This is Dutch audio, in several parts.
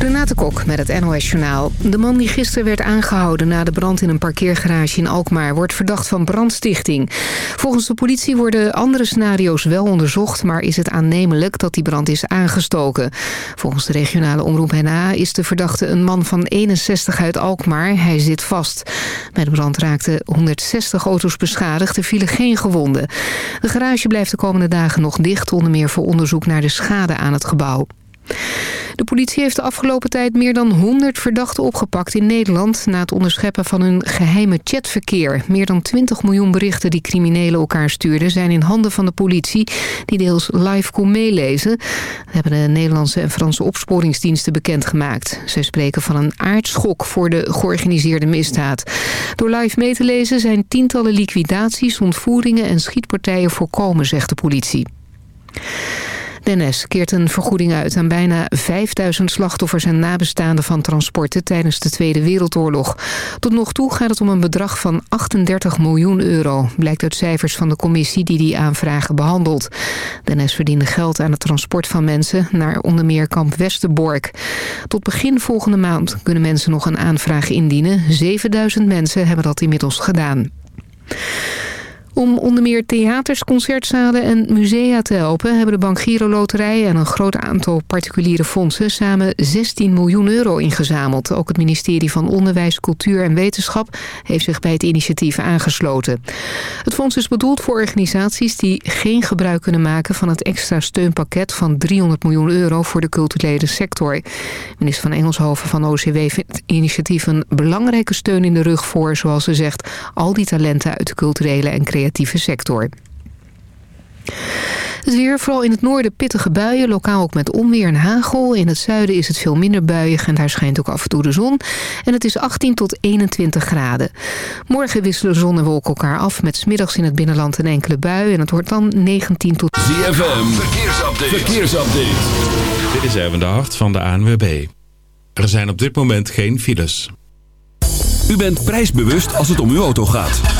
Renate Kok met het NOS Journaal. De man die gisteren werd aangehouden na de brand in een parkeergarage in Alkmaar... wordt verdacht van brandstichting. Volgens de politie worden andere scenario's wel onderzocht... maar is het aannemelijk dat die brand is aangestoken. Volgens de regionale omroep NA is de verdachte een man van 61 uit Alkmaar. Hij zit vast. Bij de brand raakten 160 auto's beschadigd. Er vielen geen gewonden. De garage blijft de komende dagen nog dicht... onder meer voor onderzoek naar de schade aan het gebouw. De politie heeft de afgelopen tijd meer dan 100 verdachten opgepakt in Nederland... na het onderscheppen van hun geheime chatverkeer. Meer dan 20 miljoen berichten die criminelen elkaar stuurden... zijn in handen van de politie, die deels live kon meelezen. Dat hebben de Nederlandse en Franse opsporingsdiensten bekendgemaakt. Zij spreken van een aardschok voor de georganiseerde misdaad. Door live mee te lezen zijn tientallen liquidaties, ontvoeringen en schietpartijen voorkomen, zegt de politie. De keert een vergoeding uit aan bijna 5000 slachtoffers en nabestaanden van transporten tijdens de Tweede Wereldoorlog. Tot nog toe gaat het om een bedrag van 38 miljoen euro, blijkt uit cijfers van de commissie die die aanvragen behandelt. De verdiende geld aan het transport van mensen naar onder meer kamp Westerbork. Tot begin volgende maand kunnen mensen nog een aanvraag indienen. 7000 mensen hebben dat inmiddels gedaan. Om onder meer theaters, concertzalen en musea te helpen... hebben de Bank Giro Loterij en een groot aantal particuliere fondsen... samen 16 miljoen euro ingezameld. Ook het ministerie van Onderwijs, Cultuur en Wetenschap... heeft zich bij het initiatief aangesloten. Het fonds is bedoeld voor organisaties die geen gebruik kunnen maken... van het extra steunpakket van 300 miljoen euro voor de culturele sector. Minister van Engelshoven van OCW vindt het initiatief... een belangrijke steun in de rug voor, zoals ze zegt... al die talenten uit de culturele en creatieve creatieve sector. Het weer, vooral in het noorden pittige buien, lokaal ook met onweer en hagel. In het zuiden is het veel minder buiig en daar schijnt ook af en toe de zon. En het is 18 tot 21 graden. Morgen wisselen zon en wolken elkaar af met smiddags in het binnenland een enkele bui. En het wordt dan 19 tot... ZFM, verkeersupdate. verkeersupdate. Dit is even de hart van de ANWB. Er zijn op dit moment geen files. U bent prijsbewust als het om uw auto gaat.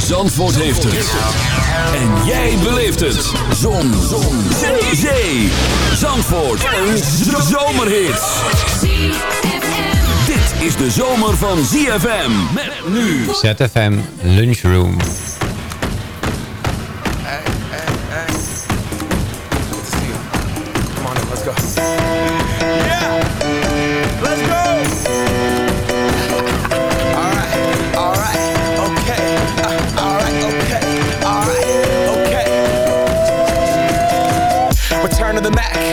Zandvoort heeft het. En jij beleeft het. Zon. Zon. Zee. Zee. Zandvoort. Een zomerhit. Dit is de zomer van ZFM. Met nu. ZFM Lunchroom. Come on in, let's go.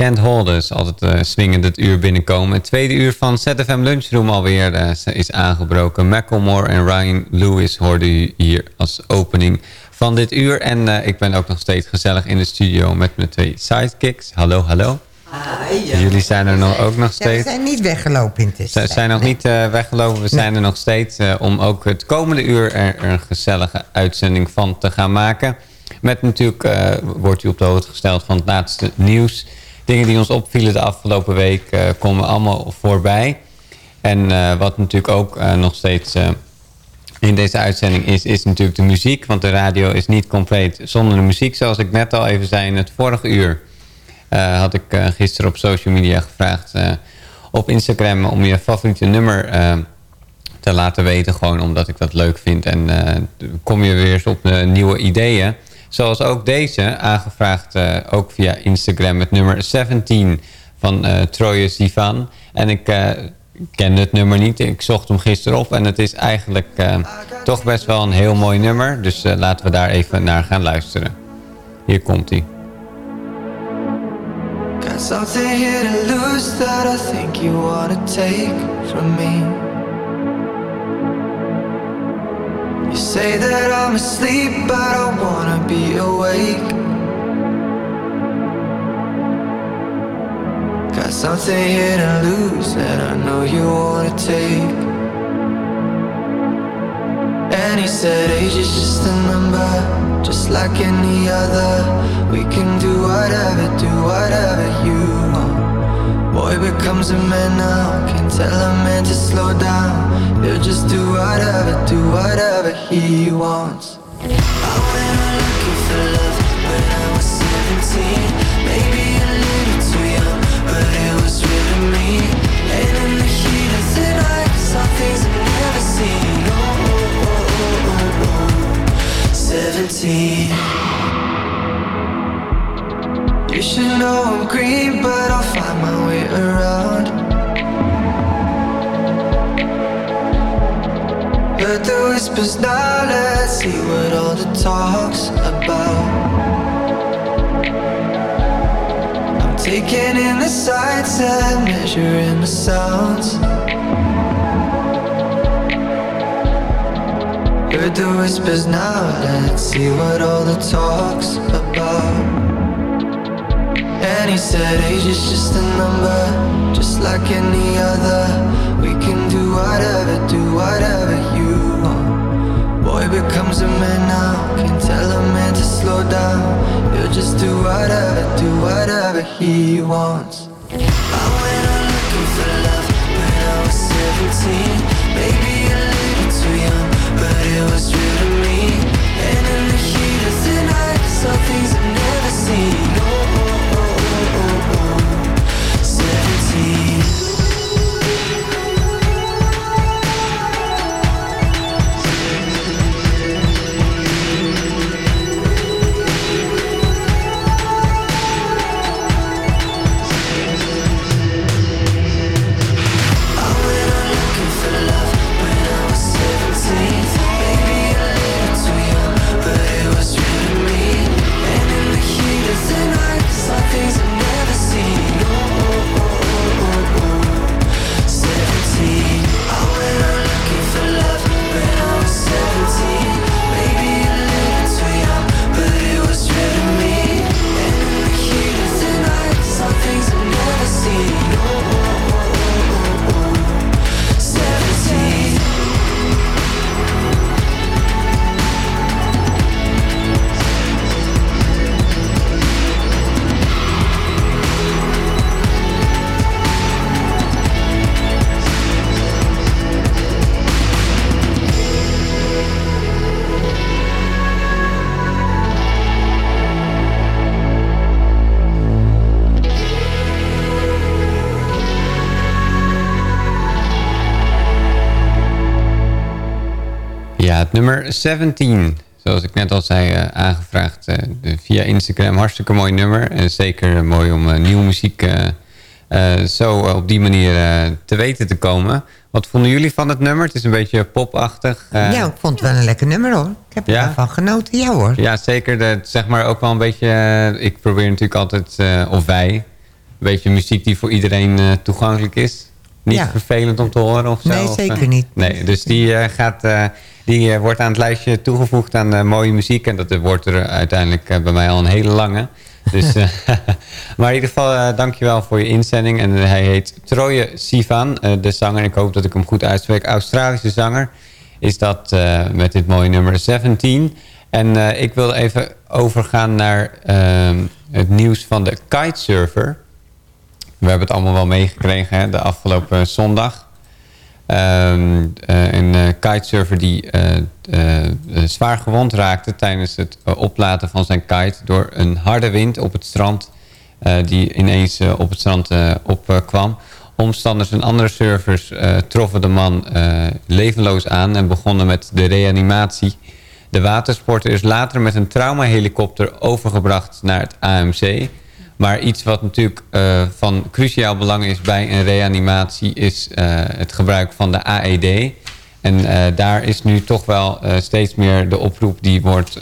Ja, Can't Hold Us. Altijd eh swingend het uur binnenkomen. Het tweede uur van ZFM Lunchroom alweer eh, is aangebroken. Macklemore en Ryan Lewis hoorden u hier als opening van dit uur. En eh, ik ben ook nog steeds gezellig in de studio met mijn twee sidekicks. Hallo, hallo. Jullie zijn er nog, ook nog Ja, we steeds. zijn niet weggelopen in het Ze zijn nog niet weggelopen. We zijn er nog steeds om ook het komende uur er, een gezellige uitzending van te gaan maken. Met natuurlijk wordt u op de hoogte gesteld van het laatste nieuws. Dingen die ons opvielen de afgelopen week eh, komen allemaal voorbij. En eh, wat natuurlijk ook eh, nog steeds in deze uitzending is, is natuurlijk de muziek. Want de radio is niet compleet zonder de muziek. Zoals ik net al even zei in het vorige uur. had ik gisteren op social media gevraagd op Instagram om je favoriete nummer te laten weten. Gewoon omdat ik dat leuk vind. En kom je weer eens op nieuwe ideeën. Zoals ook deze, aangevraagd eh, ook via Instagram. Het nummer 17 van Troje Sivan. En ik eh, kende het nummer niet. Ik zocht hem gisteren op. En het is eigenlijk toch best wel een heel mooi nummer. Dus laten we daar even naar gaan luisteren. Hier komt hij. Got something here to lose that I think you wanna take from me. You say that I'm asleep, but I wanna be awake. Got something here to lose that I know you wanna take. And he said, age is just a number, just like any other. We can do whatever, do whatever you. Boy becomes a man now. Can't tell a man to slow down. He'll just do whatever, do whatever he wants. I went on looking for love when I was 17. Maybe a little too young, but it was real to me. And in the heat of the night, saw things I've never seen. oh, oh, oh, oh, oh. oh. 17. You should know I'm green, but I'll find my way around. Heard the whispers now, let's see what all the talk's about. I'm taking in the sights and measuring the sounds. Heard the whispers now, let's see what all the talk's about. And he said age is just a number, just like any other. We can do whatever, do whatever you want. Boy becomes a man now, can tell a man to slow down. He'll just do whatever, do whatever he wants. I went out looking for love when I was 17. Nummer 17. Zoals ik net al zei, eh, aangevraagd eh, via Instagram. Hartstikke mooi nummer. En zeker mooi om eh, nieuwe muziek zo op die manier te weten te komen. Wat vonden jullie van het nummer? Het is een beetje popachtig. ja, ik vond het wel een lekker nummer hoor. Ik heb Ja? ervan genoten. Ja hoor. Ja, zeker. De, zeg maar ook wel een beetje... ik probeer natuurlijk altijd, of wij... een beetje muziek die voor iedereen toegankelijk is. Niet Ja. vervelend om te horen of zo? Nee, zeker niet. Nee, dus die, gaat, die eh, wordt aan het lijstje toegevoegd aan eh, mooie muziek. En dat eh, wordt er uiteindelijk bij mij al een hele lange. Dus, maar in ieder geval, eh, dankjewel voor je inzending. En hij heet Troje Sivan, de zanger. Ik hoop dat ik hem goed uitspreek. Australische zanger is dat met dit mooie nummer 17. En ik wil even overgaan naar ehm, het nieuws van de kitesurfer. We hebben het allemaal wel meegekregen hè, de afgelopen zondag. Eh, een eh, kitesurfer die eh, zwaar gewond raakte tijdens het oplaten van zijn kite door een harde wind op het strand die ineens op het strand opkwam. Omstanders en andere surfers troffen de man levenloos aan en begonnen met de reanimatie. De watersporter is later met een traumahelikopter overgebracht naar het AMC. Maar iets wat natuurlijk eh, van cruciaal belang is bij een reanimatie... is eh, het gebruik van de AED. En eh, daar is nu toch wel steeds meer de oproep die wordt,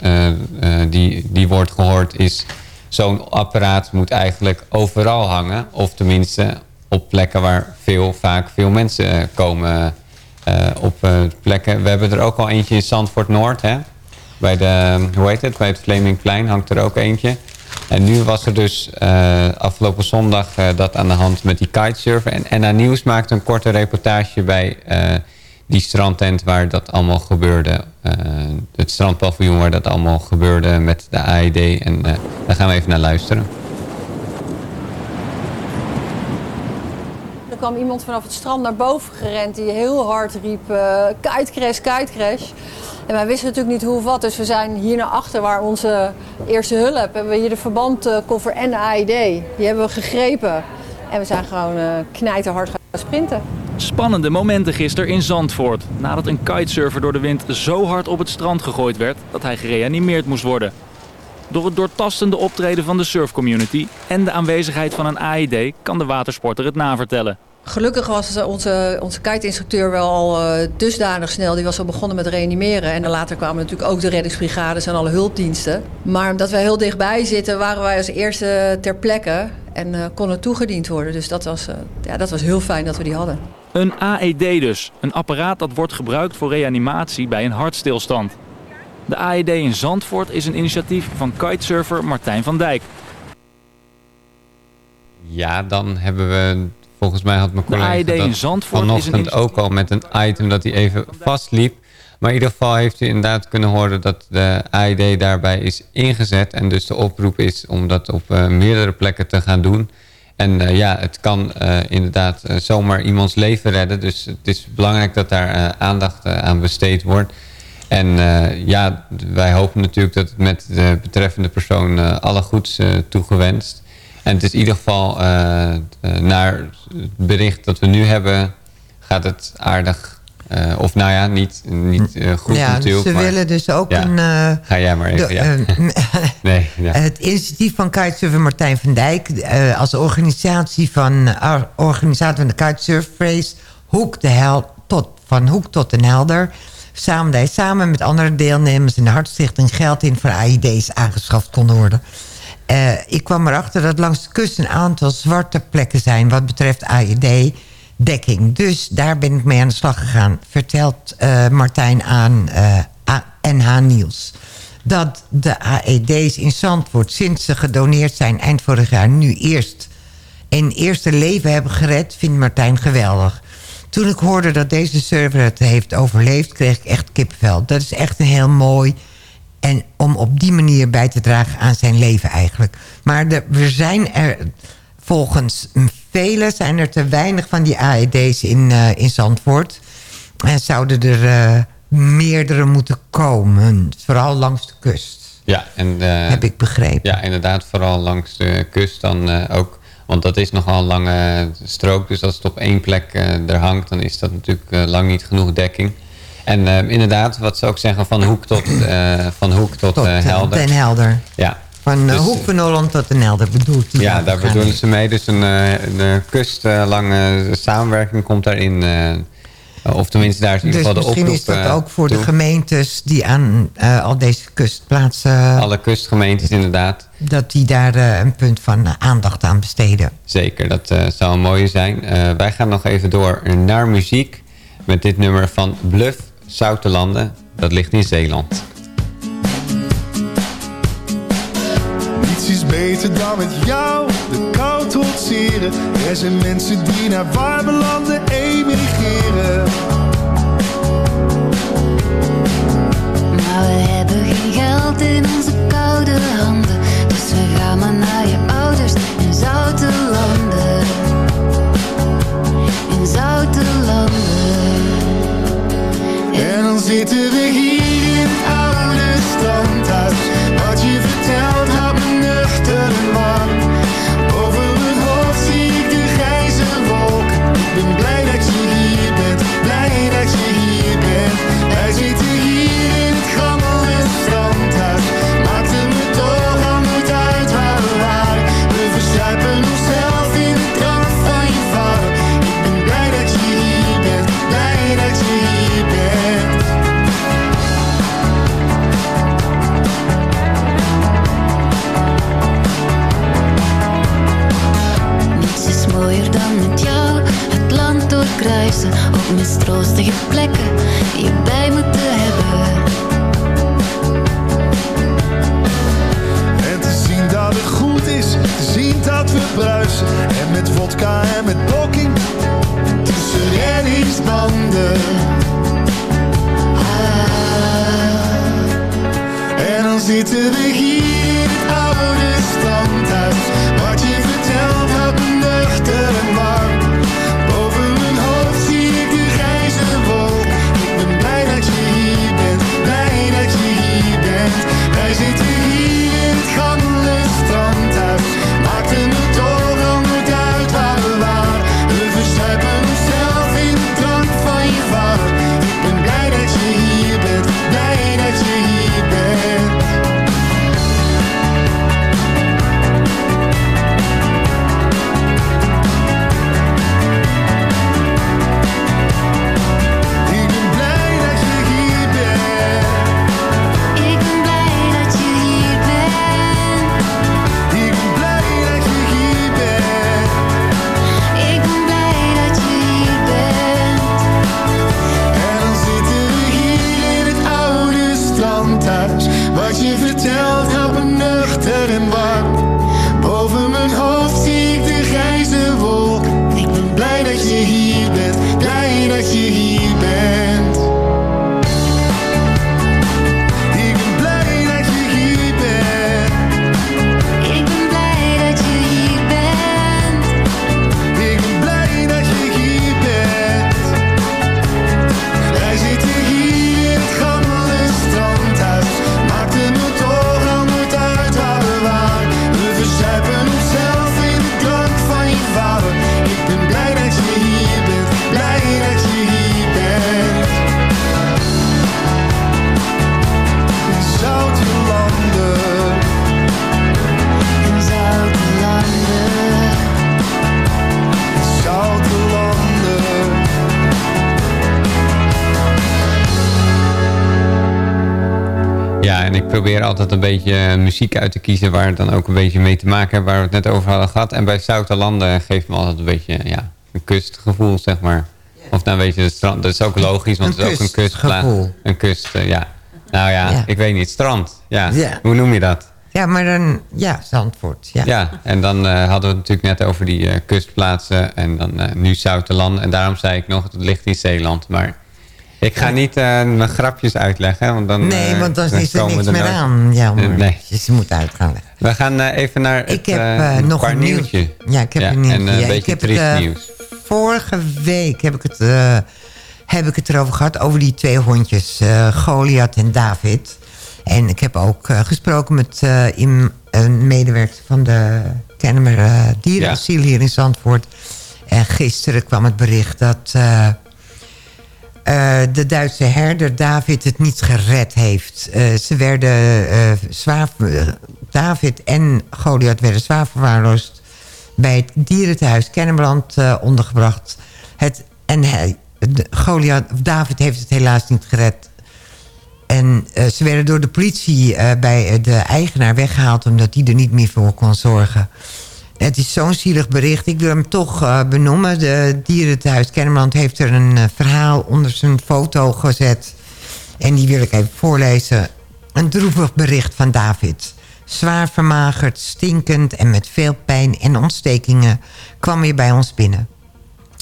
die, die wordt gehoord... is zo'n apparaat moet eigenlijk overal hangen. Of tenminste op plekken waar veel, vaak veel mensen komen... op plekken. We hebben er ook al eentje in Zandvoort Noord, hè? Bij de, hoe heet het? Bij het Flemingplein hangt er ook eentje. En nu was er dus eh, afgelopen zondag eh, dat aan de hand met die kitesurfer. En NA Nieuws maakte een korte reportage bij eh, die strandtent waar dat allemaal gebeurde. Het strandpaviljoen waar dat allemaal gebeurde met de AED. En daar gaan we even naar luisteren. Er kwam iemand vanaf het strand naar boven gerend die heel hard riep: kite crash. En wij wisten natuurlijk niet hoe of wat, dus we zijn hier naar achter waar onze eerste hulp hebben we hier de verbandkoffer en de AED. Die hebben we gegrepen en we zijn gewoon eh knijterhard gaan sprinten. Spannende momenten gisteren in Zandvoort. Nadat een kitesurfer door de wind zo hard op het strand gegooid werd dat hij gereanimeerd moest worden. Door het doortastende optreden van de surfcommunity en de aanwezigheid van een AED kan de watersporter het navertellen. Gelukkig was onze, onze kite-instructeur wel al eh, dusdanig snel. Die was al begonnen met reanimeren. En later kwamen natuurlijk ook de reddingsbrigades en alle hulpdiensten. Maar omdat wij heel dichtbij zitten, waren wij als eerste ter plekke. En eh, konden toegediend worden. Dus dat was, eh, ja, dat was heel fijn dat we die hadden. Een AED dus, een apparaat dat wordt gebruikt voor reanimatie bij een hartstilstand. De AED in Zandvoort is een initiatief van kitesurfer Martijn van Dijk. Ja, dan hebben we... Volgens mij had mijn collega in Zandvoort is vanochtend een ook al met een item dat hij even vastliep. Maar in ieder geval heeft u inderdaad kunnen horen dat de AED daarbij is ingezet. En dus de oproep is om dat op eh, meerdere plekken te gaan doen. En eh, ja, het kan eh, inderdaad zomaar iemands leven redden. Dus het is belangrijk dat daar aandacht aan besteed wordt. En ja, wij hopen natuurlijk dat het met de betreffende persoon alle goeds toegewenst. En het is in ieder geval eh, eh, naar het bericht dat we nu hebben, gaat het aardig. eh, of nou ja, niet, niet eh, goed ja, natuurlijk. ze maar- willen dus ook Ja. een... Ga jij maar even, de- ja. nee, ja. Het initiatief van kitesurfer Martijn van Dijk... als organisatie van, organisator van de kitesurf race... Hoek de Hel, tot, van Hoek tot den Helder... samen, samen met andere deelnemers in de Hartstichting... geld in voor AID's aangeschaft konden worden. Eh, ik kwam erachter dat langs de kust een aantal zwarte plekken zijn... wat betreft AID-dekking. Dus daar ben ik mee aan de slag gegaan. Vertelt eh, Martijn aan eh, NH Niels dat de AED's in Zandvoort... sinds ze gedoneerd zijn eind vorig jaar... nu eerst een eerste leven hebben gered... vindt Martijn geweldig. Toen ik hoorde dat deze server het heeft overleefd... kreeg ik echt kippenvel. Dat is echt een heel mooi... en om op die manier bij te dragen aan zijn leven eigenlijk. Maar de, we zijn er... volgens velen zijn er te weinig van die AED's in, eh, in Zandvoort... En zouden er eh, meerdere moeten komen. Vooral langs de kust. Ja, en, eh, Heb ik begrepen. Ja, inderdaad, vooral langs de kust dan ook. Want dat is nogal een lange strook. Dus als het op één plek er hangt, dan is dat natuurlijk lang niet genoeg dekking. En eh, inderdaad, wat ze ook zeggen, van hoek tot, eh, van hoek tot, Tot eh, helder. Den Helder. Ja. Van Dus, Hoek van Holland tot Den Helder bedoelt. Ja, daar bedoelen ze mee. Dus een, een kustlange samenwerking komt daarin. of tenminste, daar is in ieder Dus geval de misschien oproep is dat ook voor de gemeentes die aan al deze kustplaatsen... Alle kustgemeentes inderdaad. dat die daar een punt van aandacht aan besteden. Zeker, dat zou een mooie zijn. Wij gaan nog even door naar muziek met dit nummer van Bluff Zoutelanden. Dat ligt in Zeeland. Niets is beter dan met jou de kou trotseren. Er zijn mensen die naar warme landen emigreren. Maar we hebben geen geld in onze koude handen. Dus we gaan maar naar En dan zitten altijd een beetje eh, muziek uit te kiezen... waar het dan ook een beetje mee te maken heeft... waar we het net over hadden gehad. En bij Zoutelanden geeft me altijd een beetje ja, een kustgevoel, zeg maar. Of nou weet je, het strand, dat is ook logisch, want Een het is ook een kustplaats. kustgevoel. Een kust, eh, ja. Nou ja, Ja. ik weet niet, strand. Ja. Ja. Hoe noem je dat? Ja, maar dan... Ja, Zandvoort. Ja. Ja, en dan eh, hadden we het natuurlijk net over die eh, kustplaatsen en dan eh, nu Zoutelanden. En daarom zei ik nog, het ligt in Zeeland. Maar ik ga niet eh, mijn grapjes uitleggen, want dan Nee, eh, want dan is er niks meer aan. Ja, Eh, maar nee. je moet uit gaan leggen. We gaan even naar het Ik heb nog een nieuwtje. Ja, ik heb een nieuwtje. En een Ja, ik beetje heb het, nieuws. Vorige week heb ik het, heb ik het erover gehad, over die twee hondjes, Goliath en David. En ik heb ook gesproken met een medewerker van de Kennemer Dierenasiel hier in Zandvoort. En gisteren kwam het bericht dat eh, de Duitse herder David het niet gered heeft. Eh, ze werden eh, zwaar... David en Goliath werden zwaar verwaarloosd bij het dierenthuis Kennemerland ondergebracht. Het, en hij, Goliath, David heeft het helaas niet gered. En ze werden door de politie bij de eigenaar weggehaald... omdat die er niet meer voor kon zorgen. Het is zo'n zielig bericht. Ik wil hem toch eh, benoemen. De dierenthuis Kennemerland heeft er een eh, verhaal onder zijn foto gezet. En die wil ik even voorlezen. Een droevig bericht van David. Zwaar vermagerd, stinkend en met veel pijn en ontstekingen kwam je bij ons binnen.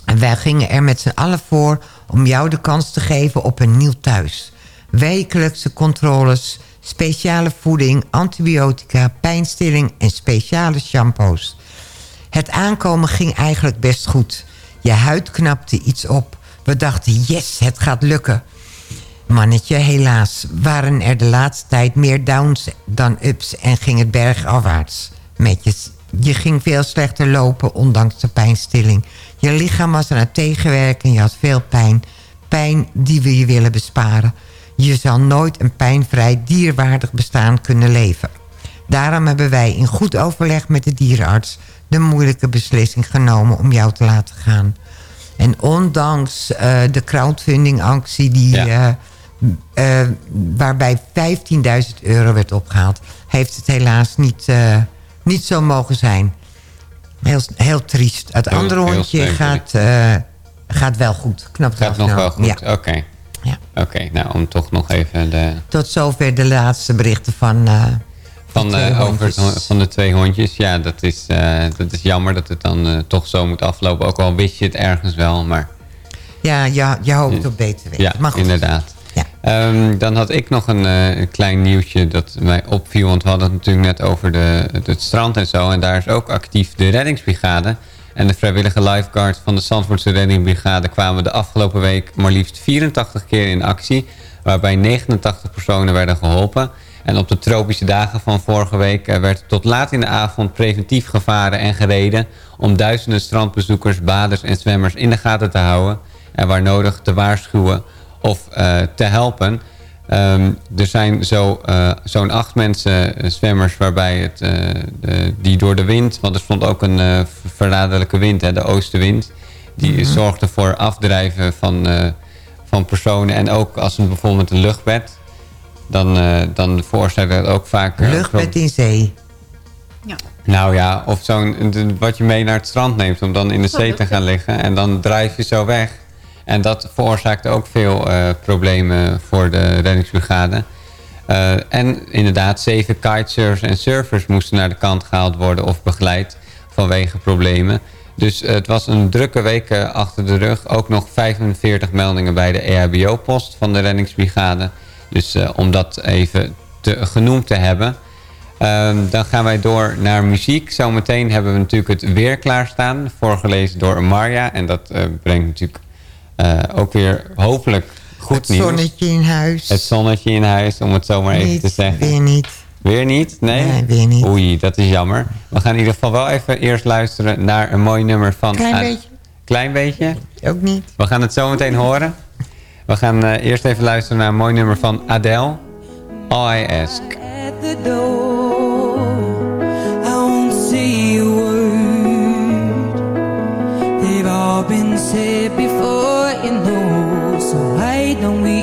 En wij gingen er met z'n allen voor om jou de kans te geven op een nieuw thuis. Wekelijkse controles, speciale voeding, antibiotica, pijnstilling en speciale shampoos. Het aankomen ging eigenlijk best goed. Je huid knapte iets op. We dachten, yes, het gaat lukken. Mannetje, helaas waren er de laatste tijd meer downs dan ups... en ging het bergafwaarts met je. Je ging veel slechter lopen, ondanks de pijnstilling. Je lichaam was aan het tegenwerken en je had veel pijn. Pijn die we je willen besparen. Je zal nooit een pijnvrij dierwaardig bestaan kunnen leven. Daarom hebben wij in goed overleg met de dierenarts... de moeilijke beslissing genomen om jou te laten gaan. En ondanks eh, de crowdfunding-actie die... eh, eh, waarbij 15.000 euro werd opgehaald... heeft het helaas niet, niet zo mogen zijn. Heel, heel triest. Het Heel- andere hondje gaat, gaat wel goed. Knapt Gaat nog wel goed, Ja. oké. Ja. Oké, nou om toch nog even de, Tot zover de laatste berichten van... van, eh, over van de twee hondjes. Ja, dat is, eh, dat is jammer dat het dan eh, toch zo moet aflopen. Ook al wist je het ergens wel, maar... ja, ja, je hoopt op beter weten. Ja, maar goed. inderdaad. Ehm, dan had ik nog een, eh, een klein nieuwtje dat mij opviel. Want we hadden het natuurlijk net over de, het, het strand en zo. En daar is ook actief de reddingsbrigade. En de vrijwillige lifeguards van de Zandvoortse reddingsbrigade... kwamen de afgelopen week maar liefst 84 keer in actie. Waarbij 89 personen werden geholpen. En op de tropische dagen van vorige week... eh, werd tot laat in de avond preventief gevaren en gereden... om duizenden strandbezoekers, baders en zwemmers in de gaten te houden... en waar nodig te waarschuwen of eh, te helpen. Ehm, er zijn zo, eh, zo'n acht mensen, zwemmers, waarbij het, de, die door de wind... want er stond ook een verraderlijke wind, hè, de oostenwind... die Mhm. zorgde voor afdrijven van, van personen. En ook als het bijvoorbeeld een luchtbed... dan, eh dan veroorzaakt dat ook vaak... eh, Luchtbed in zee. nou ja, of zo'n wat je mee naar het strand neemt om dan in de zee te gaan liggen. En dan drijf je zo weg. En dat veroorzaakt ook veel eh, problemen voor de reddingsbrigade. Eh, en inderdaad, zeven kitesurfers en surfers moesten naar de kant gehaald worden of begeleid vanwege problemen. Dus het was een drukke week achter de rug. Ook nog 45 meldingen bij de EHBO-post van de reddingsbrigade. Dus eh, om dat even te, genoemd te hebben. Ehm, dan gaan wij door naar muziek. Zometeen hebben we natuurlijk het weer klaarstaan. Voorgelezen door Marja. En dat eh, brengt natuurlijk eh, ook weer hopelijk goed Het nieuws. zonnetje in huis. Het zonnetje in huis, om het zo maar even te zeggen. weer niet. Weer niet? Nee? Nee, weer niet. Oei, dat is jammer. We gaan in ieder geval wel even eerst luisteren naar een mooi nummer van... Klein beetje. Klein beetje? Ook niet. We gaan het zo meteen horen. We gaan eh, eerst even luisteren naar een mooi nummer van Adele. All I Ask. at the door. They've all been said before, you know. So why don't we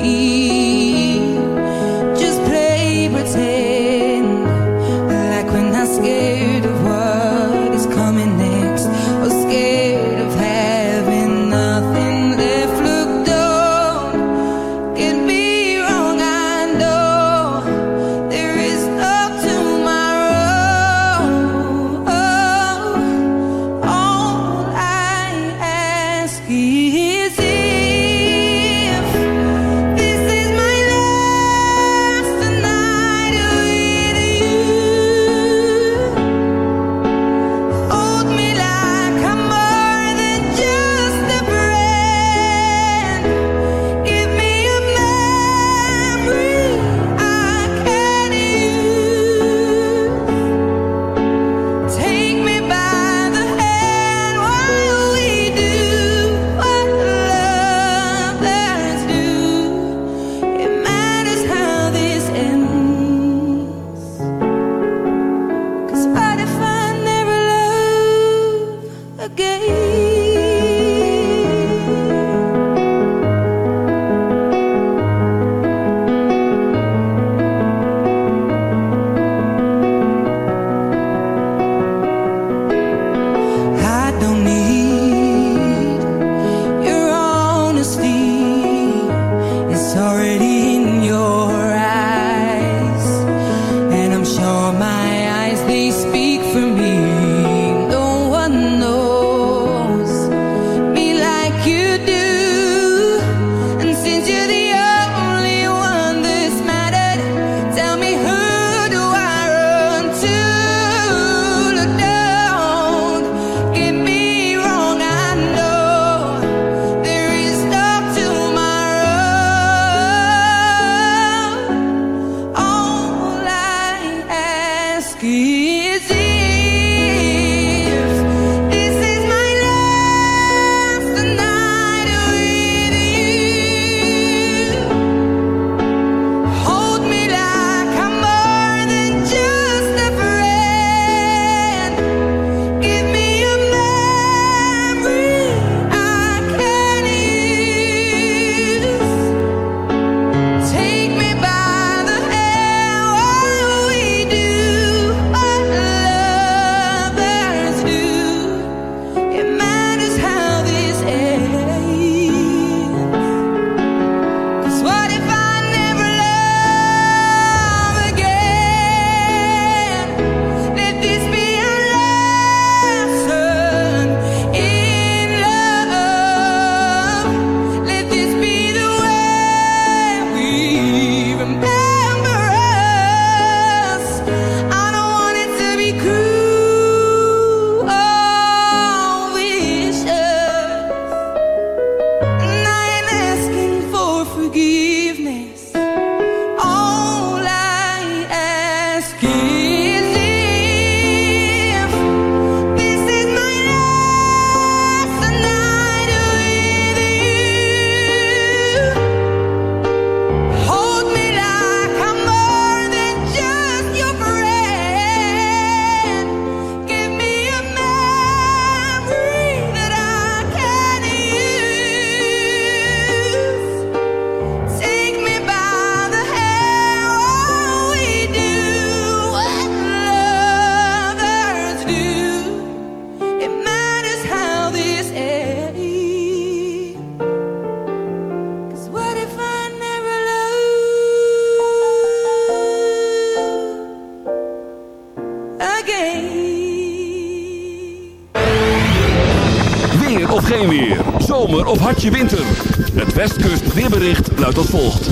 hartje winter? Het Westkust weerbericht luidt als volgt.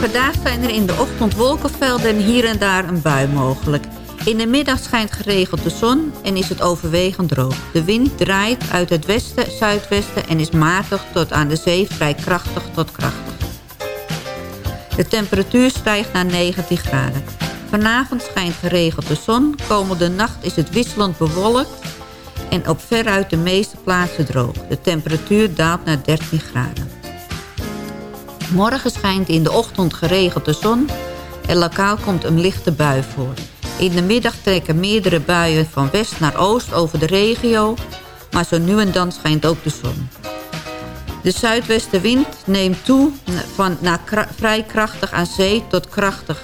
Vandaag zijn er in de ochtend wolkenvelden en hier en daar een bui mogelijk. In de middag schijnt geregeld de zon en is het overwegend droog. De wind draait uit het westen, zuidwesten en is matig tot aan de zee vrij krachtig tot krachtig. De temperatuur stijgt naar 19 graden. Vanavond schijnt geregeld de zon. Komende nacht is het wisselend bewolkt en op veruit de meeste plaatsen droog. De temperatuur daalt naar 13 graden. Morgen schijnt in de ochtend geregeld de zon en lokaal komt een lichte bui voor. In de middag trekken meerdere buien van west naar oost over de regio, maar zo nu en dan schijnt ook de zon. De zuidwestenwind neemt toe van naar vrij krachtig aan zee tot krachtig.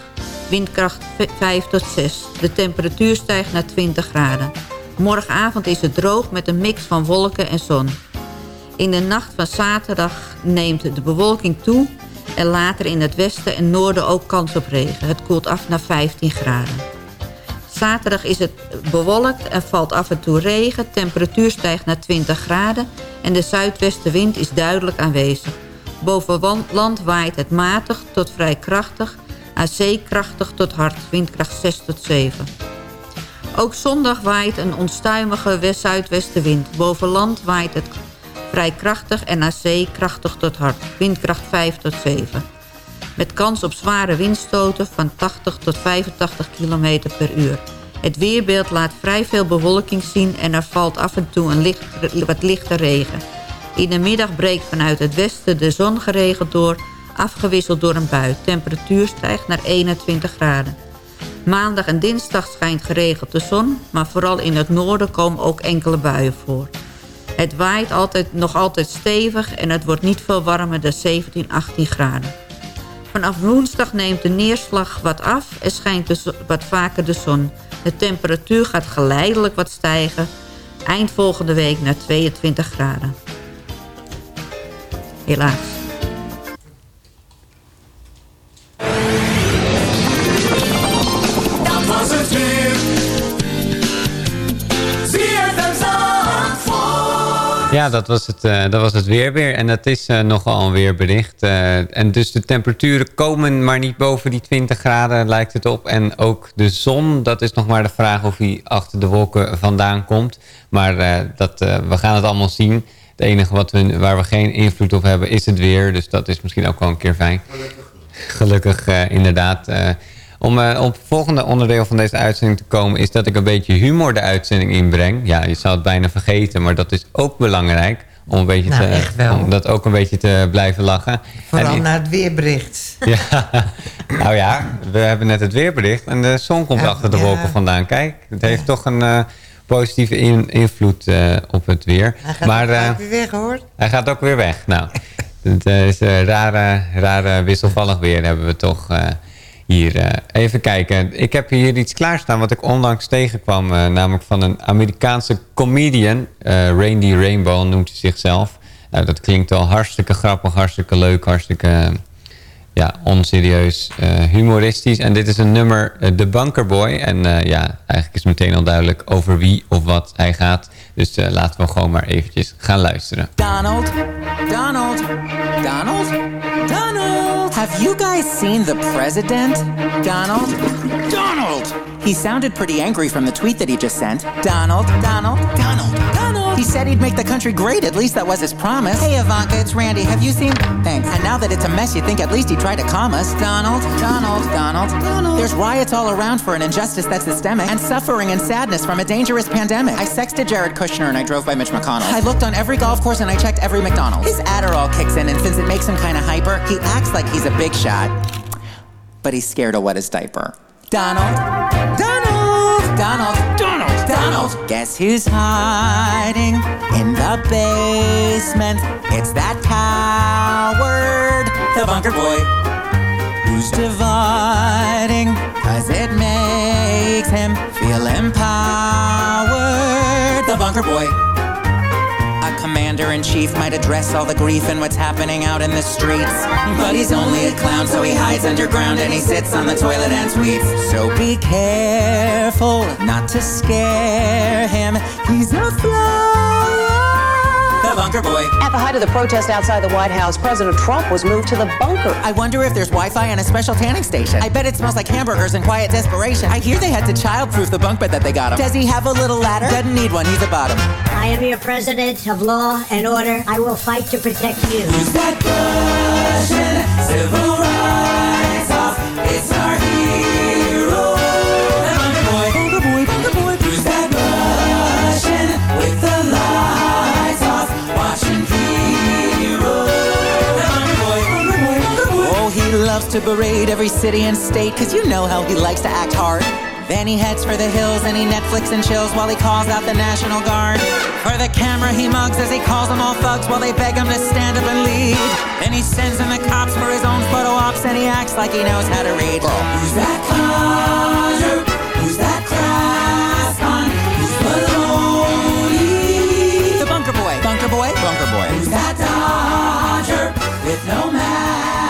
Windkracht 5 tot 6. De temperatuur stijgt naar 20 graden. Morgenavond is het droog met een mix van wolken en zon. In de nacht van zaterdag neemt de bewolking toe... en later in het westen en noorden ook kans op regen. Het koelt af naar 15 graden. Zaterdag is het bewolkt en valt af en toe regen. Temperatuur stijgt naar 20 graden en de zuidwestenwind is duidelijk aanwezig. Boven land waait het matig tot vrij krachtig, aan zee krachtig tot hard, windkracht 6 tot 7. Ook zondag waait een onstuimige west-zuidwestenwind. Boven land waait het vrij krachtig en aan zee krachtig tot hard, windkracht 5 tot 7 met kans op zware windstoten van 80 tot 85 km per uur. Het weerbeeld laat vrij veel bewolking zien en er valt af en toe een wat lichte regen. In de middag breekt vanuit het westen de zon geregeld door, afgewisseld door een bui. Temperatuur stijgt naar 21 graden. Maandag en dinsdag schijnt geregeld de zon, maar vooral in het noorden komen ook enkele buien voor. Het waait altijd, nog altijd stevig en het wordt niet veel warmer dan 17, 18 graden. Vanaf woensdag neemt de neerslag wat af en schijnt zo- wat vaker de zon. De temperatuur gaat geleidelijk wat stijgen. Eind volgende week naar 22 graden. Helaas. Ja, dat was het, eh, dat was het weer weer. En dat is eh, nogal een weerbericht. Eh, en dus de temperaturen komen maar niet boven die 20 graden, lijkt het op. En ook de zon, dat is nog maar de vraag of hij achter de wolken vandaan komt. Maar dat, we gaan het allemaal zien. Het enige wat we, waar we geen invloed op hebben is het weer. Dus dat is misschien ook wel een keer fijn. Gelukkig, inderdaad. Om eh, op het volgende onderdeel van deze uitzending te komen... is dat ik een beetje humor de uitzending inbreng. Ja, je zou het bijna vergeten, maar dat is ook belangrijk. Om, een beetje Nou, te, echt wel. om dat ook een beetje te blijven lachen. Vooral En- naar het weerbericht. ja, nou ja, we hebben net het weerbericht en de zon komt Ja, achter de ja. wolken vandaan. Kijk, het heeft toch een eh, positieve in- invloed eh, op het weer. Hij gaat maar weer weg hoor. hij gaat ook weer weg. Nou, het is eh, rare, rare wisselvallig weer hebben we toch hier. eh. even kijken. Ik heb hier iets klaarstaan wat ik onlangs tegenkwam. eh, namelijk van een Amerikaanse comedian. eh Randy Rainbow noemt hij zichzelf. Nou, dat klinkt al hartstikke grappig, hartstikke leuk, hartstikke ja, onserieus, humoristisch. En dit is een nummer, eh, The Bunker Boy. En ja, eigenlijk is meteen al duidelijk over wie of wat hij gaat. Dus laten we gewoon maar eventjes gaan luisteren. Donald, Donald, Donald, Donald. Have you guys seen the president? Donald, Donald. He sounded pretty angry from the tweet that he just sent. Donald, Donald, Donald, Donald. He said he'd make the country great. At least that was his promise. Hey, Ivanka, it's Randy. Have you seen? Thanks. And now that it's a mess, you think at least he tried to calm us. Donald, Donald, Donald, Donald. There's riots all around for an injustice that's systemic and suffering and sadness from a dangerous pandemic. I sexted Jared Kushner and I drove by Mitch McConnell. I looked on every golf course and I checked every McDonald's. His Adderall kicks in, and since it makes him kind of hyper, he acts like he's a big shot. But he's scared to wet his diaper. Donald, Donald, Donald, Donald, Donald. Guess who's hiding in the basement? It's that coward, the bunker boy. Who's dividing? Cause it makes him feel empowered. The bunker boy. Commander in chief might address all the grief and what's happening out in the streets. But he's only a clown, so he hides underground and he sits on the toilet and tweets. So be careful not to scare him. He's a flower. The bunker boy. At the height of the protest outside the White House, President Trump was moved to the bunker. I wonder if there's Wi-Fi and a special tanning station. I bet it smells like hamburgers and quiet desperation. I hear they had to childproof the bunk bed that they got him. Does he have a little ladder? Doesn't need one. He's a bottom. I am your president of law and order. I will fight to protect you. Who's that Russian civil rights off. It's our to berate every city and state, cause you know how he likes to act hard. Then he heads for the hills and he Netflix and chills while he calls out the National Guard. For the camera he mugs as he calls them all thugs while they beg him to stand up and lead. Then he sends in the cops for his own photo ops and he acts like he knows how to read. Who's that conjure? Who's that Kraskon? Who's Maloney? The bunker boy. Bunker boy. Bunker boy. Who's that Dodger with no mask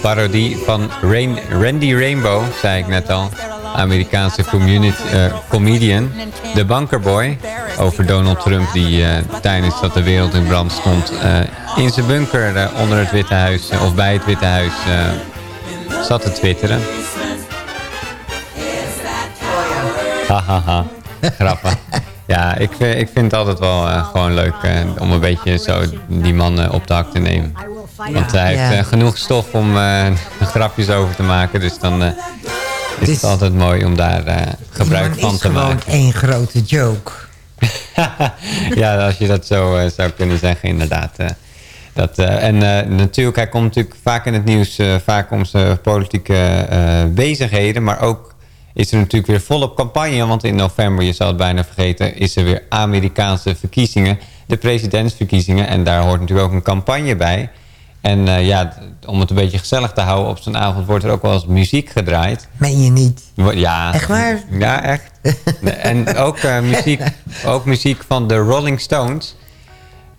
parodie van Rain, Randy Rainbow, zei ik net al. Amerikaanse eh, comedian, The Bunker Boy. Over Donald Trump die eh, tijdens dat de wereld in brand stond... eh, in zijn bunker onder het Witte Huis, of bij het Witte Huis, zat te twitteren. Hahaha, grappig. Ja, ik, ik vind het altijd wel gewoon leuk om een beetje zo die man op de hak te nemen. Want hij heeft Ja. eh, genoeg stof om eh, grapjes over te maken. Dus dan eh, is het altijd mooi om daar eh, gebruik van is te gewoon maken. één grote joke. ja, als je dat zo zou kunnen zeggen, inderdaad. dat, eh, en eh, natuurlijk, hij komt natuurlijk vaak in het nieuws, eh, vaak om zijn politieke eh, bezigheden. Maar ook is er natuurlijk weer volop campagne. Want in november, je zou het bijna vergeten, is er weer Amerikaanse verkiezingen. De presidentsverkiezingen. En daar hoort natuurlijk ook een campagne bij. En eh, ja, om het een beetje gezellig te houden op zo'n avond wordt er ook wel eens muziek gedraaid. Meen je niet? Ja. Echt waar? Ja, echt. en ook, eh, muziek, ook muziek van de Rolling Stones.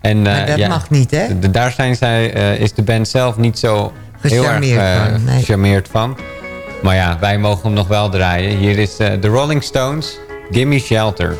En, Maar dat ja, mag niet, hè? Daar zijn zij, is de band zelf niet zo heel erg Gecharmeerd van, nee. gecharmeerd van. Maar ja, wij mogen hem nog wel draaien. Hier is de Rolling Stones, Gimme Shelter.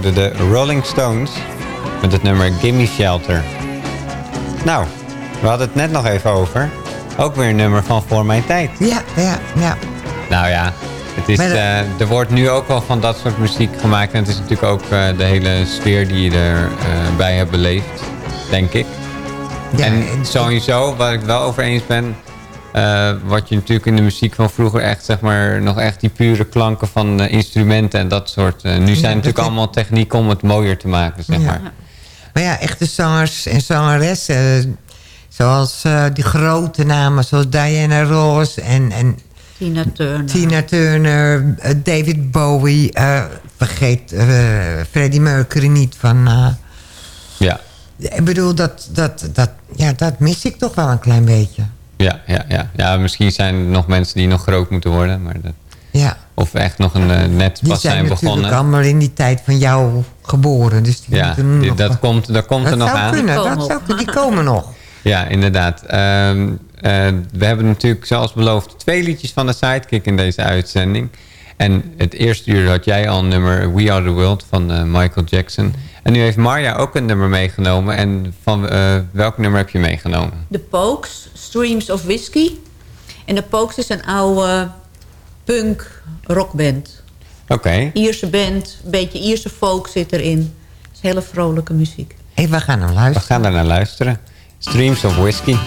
De Rolling Stones met het nummer Gimme Shelter. Nou, we hadden het net nog even over. Ook weer een nummer van Voor Mijn Tijd. Ja, ja, ja. Nou ja, het is, eh, er wordt nu ook wel van dat soort muziek gemaakt. En het is natuurlijk ook eh, de hele sfeer die je erbij bij hebt beleefd, denk ik. en sowieso, waar ik wel over eens ben... eh, wat je natuurlijk in de muziek van vroeger echt, zeg maar... nog echt die pure klanken van eh, instrumenten en dat soort... eh, nu zijn natuurlijk allemaal technieken om het mooier te maken, zeg Ja. maar. Maar ja, echte zangers en zangeressen... zoals eh, die grote namen, zoals Diana Ross en... en Tina Turner. Tina Turner, David Bowie. eh, vergeet Freddie Mercury niet van... eh, Ja, ik bedoel, dat, dat, dat, ja, dat mis ik toch wel een klein beetje. Ja, ja, ja. ja, misschien zijn er nog mensen die nog groot moeten worden. Maar dat, Ja. Of echt nog een, eh, net Die pas zijn, zijn natuurlijk begonnen. allemaal in die tijd van jou geboren. Dus die Ja, moeten die- nog dat komt, dat komt dat er nog aan. Kunnen, dat zou, die komen nog. Ja, inderdaad. Ehm, eh, we hebben natuurlijk, zoals beloofd, twee liedjes van de Sidekick in deze uitzending. En het eerste uur had jij al een nummer We Are The World van eh, Michael Jackson. En nu heeft Marja ook een nummer meegenomen. En van eh, welk nummer heb je meegenomen? De Pokes, Streams of Whiskey. En de Pokes is een oude punk rockband. Oké. Ierse band, een beetje Ierse folk zit erin. Het is hele vrolijke muziek. Hey, we gaan naar We luisteren. gaan er naar luisteren. Streams of Whiskey.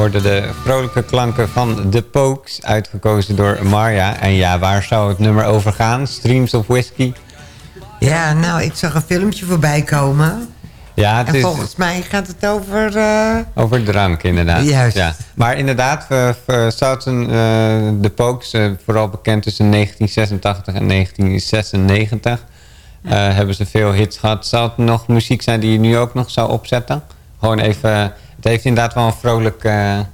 Hoorde de vrolijke klanken van The Pokes, uitgekozen door Marja. En ja, waar zou het nummer over gaan? Streams of Whiskey? Ja, nou, ik zag een filmpje voorbij komen. Ja, het En is volgens mij gaat het over... eh, over drank inderdaad. Juist. Ja. Maar inderdaad, we zouden eh, The Pokes, eh, vooral bekend tussen 1986 en 1996... eh, hebben ze veel hits gehad. Zou het nog muziek zijn die je nu ook nog zou opzetten? Gewoon even... Het heeft inderdaad wel een vrolijk... eh, Het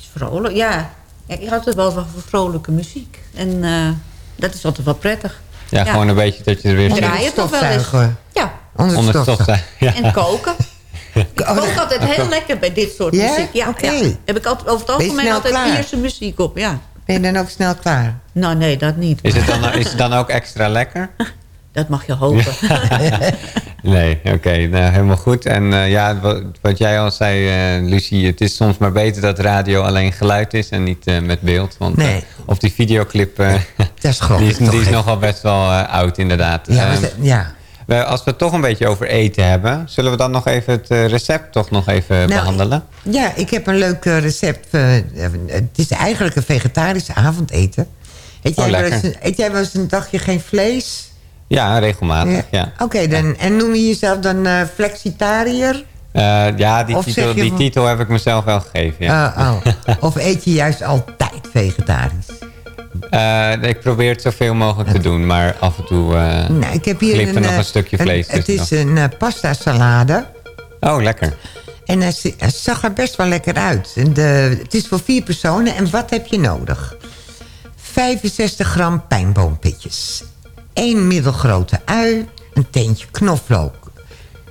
is vrolijk, ja. ja ik had het wel van vrolijke muziek. En eh, dat is altijd wel prettig. ja, gewoon een beetje dat je er weer... En draaien toch wel eens. stofzuigen. Ja. Onder Onder stofzuigen. ja. En koken. Ik kook altijd heel lekker bij dit soort Ja? muziek. Ja, Oké. ja. Heb ik altijd, over het algemeen altijd klaar? Ierse muziek op, ja. Ben je dan ook snel klaar? Nou, nee, dat niet. Is het, dan, is het dan ook extra lekker? Dat mag je hopen. Nee, oké, nou, helemaal goed. En eh, ja, wat, wat jij al zei, eh, Lucie, het is soms maar beter dat radio alleen geluid is en niet eh, met beeld. Want Nee. of die videoclip, Dat is die is, die is nogal best wel oud inderdaad. Ja, Ehm, ja. als we het toch een beetje over eten hebben, zullen we dan nog even het recept toch nog even Nou, behandelen? Ja, ik heb een leuk recept. het is eigenlijk een vegetarisch avondeten. Eet jij, Oh, wel eens, eet jij wel eens een dagje geen vlees? Ja, regelmatig, ja. Oké, dan en noem je jezelf dan eh, flexitariër? Eh, ja, die, Of titel, die van- titel heb ik mezelf wel gegeven, ja. Uh, oh. of eet je juist altijd vegetarisch? Eh, ik probeer het zoveel mogelijk te doen, maar af en toe Nou, ik heb hier er een, nog een stukje vlees Het is een pasta salade. Oh, lekker. En hij zag er best wel lekker uit. En De, het is voor vier personen. En wat heb je nodig? 65 gram pijnboompitjes. 1 middelgrote ui. Een teentje knoflook.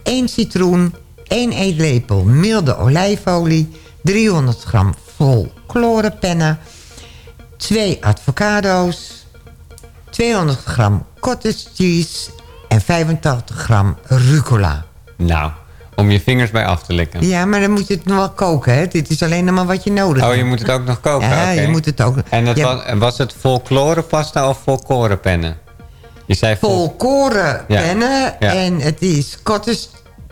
1 citroen. 1 eetlepel milde olijfolie. 300 gram volkorenpennen. 2 avocado's. 200 gram cottage cheese. En 85 gram rucola. Nou, om je vingers bij af te likken. Ja, maar dan moet je het nog wel koken, hè? Dit is alleen nog maar wat je nodig hebt. Oh, je moet het ook nog koken? Ja, je moet het ook... En dat Ja. was, en was het volkorenpasta of volkorenpennen? Je zei vol... Ja. en het is cottage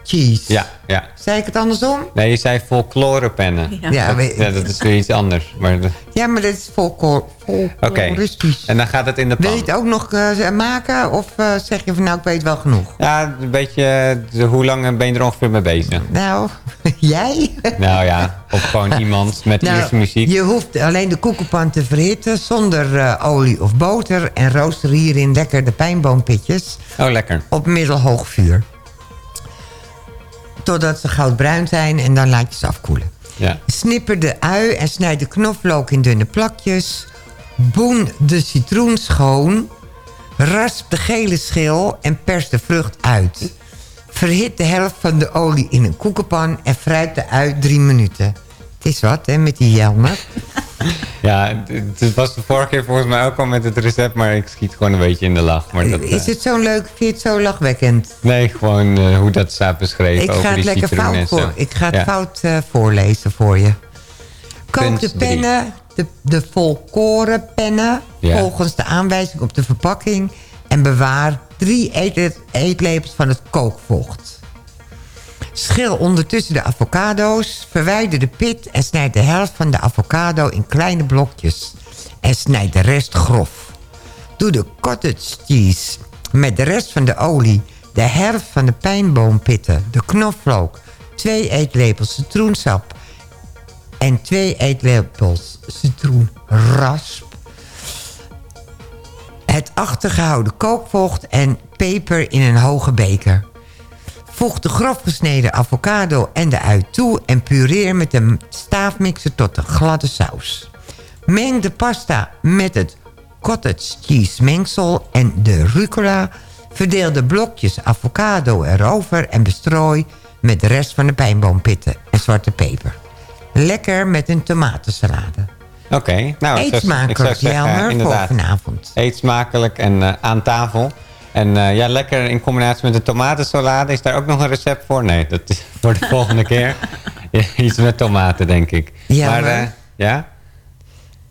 cheese. Ja, ja. Zei ik het andersom? Nee, je zei folklorepennen. Ja. Ja, dat, ja, dat is weer iets anders. Maar Ja, maar dit is volkoren. Oké, en dan gaat het in de pan. Wil je het ook nog eh, maken? Of eh, zeg je van nou, ik weet wel genoeg? Ja, een beetje... eh, hoe lang ben je er ongeveer mee bezig? Nou, jij? nou ja, of gewoon iemand met Nou, eerste muziek. Je hoeft alleen de koekenpan te verhitten zonder eh, olie of boter. En rooster hierin lekker de pijnboompitjes Oh, lekker. op middelhoog vuur. Totdat ze goudbruin zijn en dan laat je ze afkoelen. Ja. Snipper de ui en snijd de knoflook in dunne plakjes. Boen de citroen schoon. Rasp de gele schil en pers de vrucht uit. Verhit de helft van de olie in een koekenpan en fruit de ui drie minuten. Het is wat, hè, met die Jelmer. Ja, het- was de vorige keer volgens mij ook al met het recept, maar ik schiet gewoon een beetje in de lach. Maar dat, Is eh, het zo leuk? Vind je het zo lachwekkend? Nee, gewoon eh, hoe dat staat beschreven Ik over ga het die lekker fout, voor, ik ga het Ja. fout eh, voorlezen voor je. Kook Punt de drie. pennen, de, de volkoren pennen... Ja. volgens de aanwijzing op de verpakking... en bewaar drie eet- eetlepels van het kookvocht. Schil ondertussen de avocado's, verwijder de pit... en snijd de helft van de avocado in kleine blokjes. En snijd de rest grof. Doe de cottage cheese met de rest van de olie... de helft van de pijnboompitten, de knoflook... twee eetlepels citroensap... en twee eetlepels citroenrasp... het achtergehouden kookvocht en peper in een hoge beker. Voeg de grof gesneden avocado en de ui toe... en pureer met een staafmixer tot een gladde saus. Meng de pasta met het cottage cheese mengsel en de rucola. Verdeel de blokjes avocado erover en bestrooi met de rest van de pijnboompitten en zwarte peper. Lekker met een tomatensalade. Oké, nou, Eet smakelijk, Jelmer, voor vanavond. Eet smakelijk en eh, aan tafel. En eh, ja, lekker in combinatie met de tomatensalade. Is daar ook nog een recept voor? Nee, dat is voor de volgende keer. Iets met tomaten, denk ik. Ja, maar, maar- eh, ja?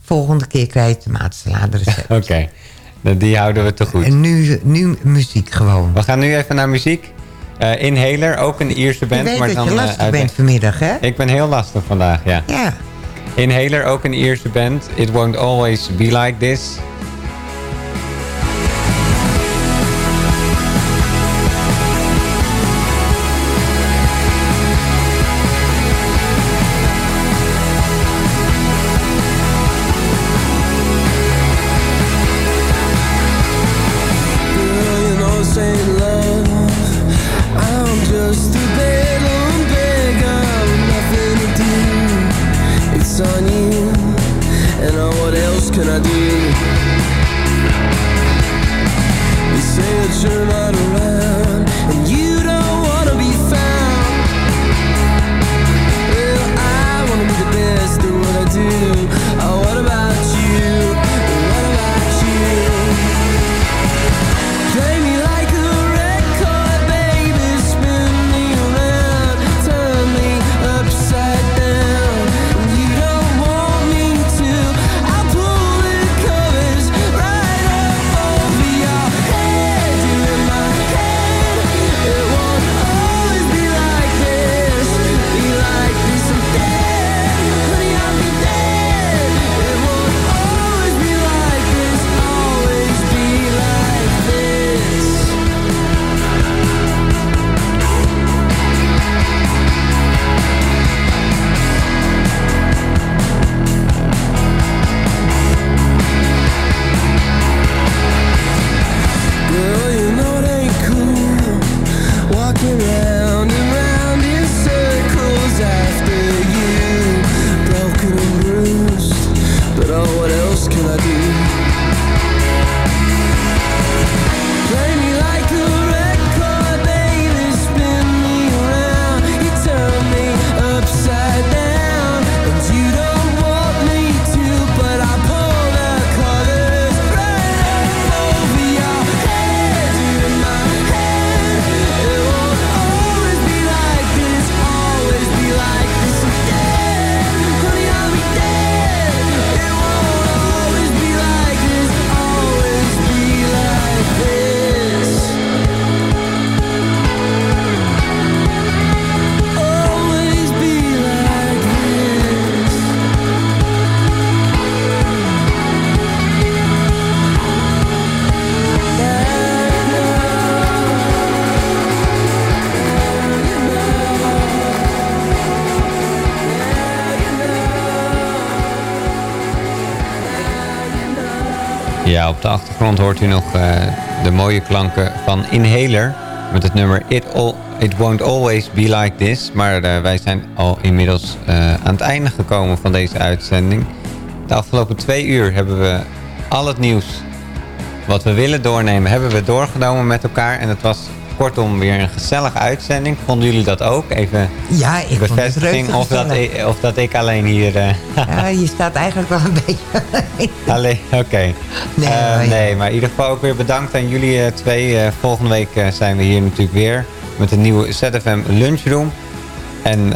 Volgende keer krijg je tomatensalade recept. Oké, Nou, die houden we te goed. En nu, nu muziek gewoon. We gaan nu even naar muziek. Eh, Inhaler, ook een Ierse band. Ik weet maar dat dan, je lastig uit- bent vanmiddag, hè? Ik ben heel lastig vandaag, ja. Ja. Inhaler, ook een Ierse band. It won't always be like this. Hoort u nog eh, de mooie klanken van Inhaler met het nummer It, All, It Won't Always Be Like This. Maar eh, wij zijn al inmiddels eh, aan het einde gekomen van deze uitzending. De afgelopen twee uur hebben we al het nieuws wat we willen doornemen, hebben we doorgenomen met elkaar. En het was kortom weer een gezellige uitzending. Vonden jullie dat ook? Even Ja, ik vond het bevestiging of dat, ik, of dat ik alleen hier... eh, Ja, je staat eigenlijk wel een beetje... Alleen, oké. Nee, Eh, maar- nee, maar in ieder geval ook weer bedankt aan jullie eh, twee. Volgende week zijn we hier natuurlijk weer met een nieuwe ZFM Lunchroom. En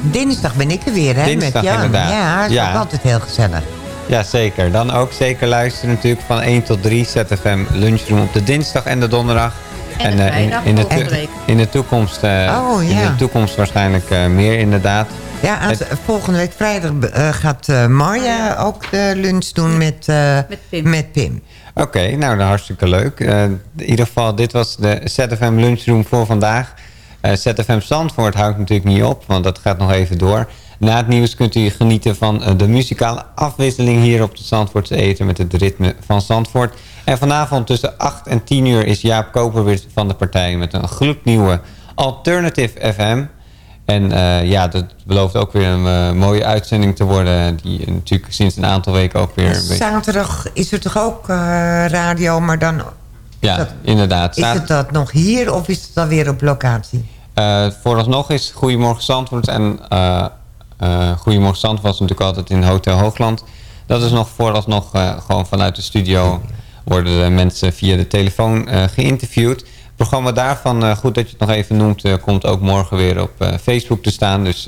Dinsdag ben ik er weer, hè, Dinsdag met Jan. inderdaad. Ja, dat is Ja. ook altijd heel gezellig. ja, zeker. Dan ook zeker luisteren natuurlijk van 1 tot 3 ZFM Lunchroom op de dinsdag en de donderdag. En de eh, vrijdag in, de, in de toekomst, eh, Oh, in de toekomst waarschijnlijk eh, meer inderdaad. Ja, aan- volgende week vrijdag eh, gaat eh, Marja ook de lunch doen met, eh, met Pim. Oké, nou dan hartstikke leuk. Eh, in ieder geval, dit was de ZFM Lunchroom voor vandaag. Eh, ZFM Zandvoort houdt natuurlijk niet op, want dat gaat nog even door. Na het nieuws kunt u genieten van eh, de muzikale afwisseling hier op de Zandvoortse Eten met het ritme van Zandvoort. En vanavond tussen 8 en 10 uur is Jaap Koper weer van de partij met een gloednieuwe Alternative FM. En eh, ja, dat belooft ook weer een eh, mooie uitzending te worden. Die natuurlijk sinds een aantal weken ook weer... Zaterdag is er toch ook radio, maar dan Ja, inderdaad. is het dat nog hier of is het dan weer op locatie? Vooralsnog is Goedemorgen Zandvoort en eh eh, Goedemorgen was natuurlijk altijd in Hotel Hoogland. Dat is nog vooralsnog eh, gewoon vanuit de studio worden de mensen via de telefoon eh, geïnterviewd. Het programma daarvan, goed dat je het nog even noemt, komt ook morgen weer op Facebook te staan. Dus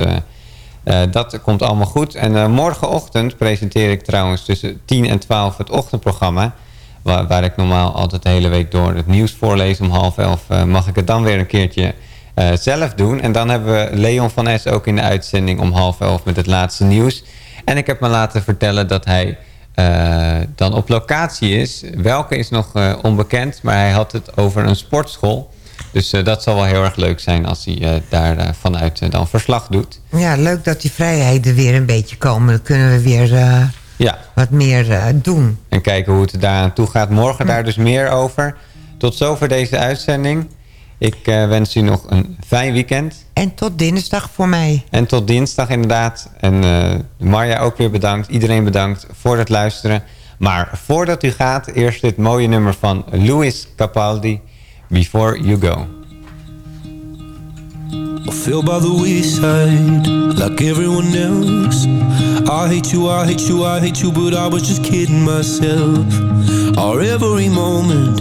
dat komt allemaal goed. En morgenochtend presenteer ik trouwens tussen 10 en 12 het ochtendprogramma. Waar, waar ik normaal altijd de hele week door het nieuws voorlees om half elf. mag ik het dan weer een keertje eh, zelf doen. En dan hebben we Leon van Es ook in de uitzending om half elf met het laatste nieuws. En ik heb me laten vertellen dat hij eh, dan op locatie is. Welke is nog eh, onbekend, maar hij had het over een sportschool. Dus dat zal wel heel erg leuk zijn als hij daar vanuit dan verslag doet. Ja, leuk dat die vrijheden weer een beetje komen. Dan kunnen we weer Ja, wat meer doen. en kijken hoe het daaraan toe gaat. Morgen daar dus meer over. Tot zover deze uitzending. Ik eh, wens u nog een fijn weekend. En tot dinsdag voor mij. En tot dinsdag inderdaad. En eh, Marja ook weer bedankt. Iedereen bedankt voor het luisteren. Maar voordat u gaat, eerst dit mooie nummer van Louis Capaldi. Before You Go. I feel by the wayside like everyone else. I hate you, I hate you, I hate you, but I was just kidding myself. Our every moment,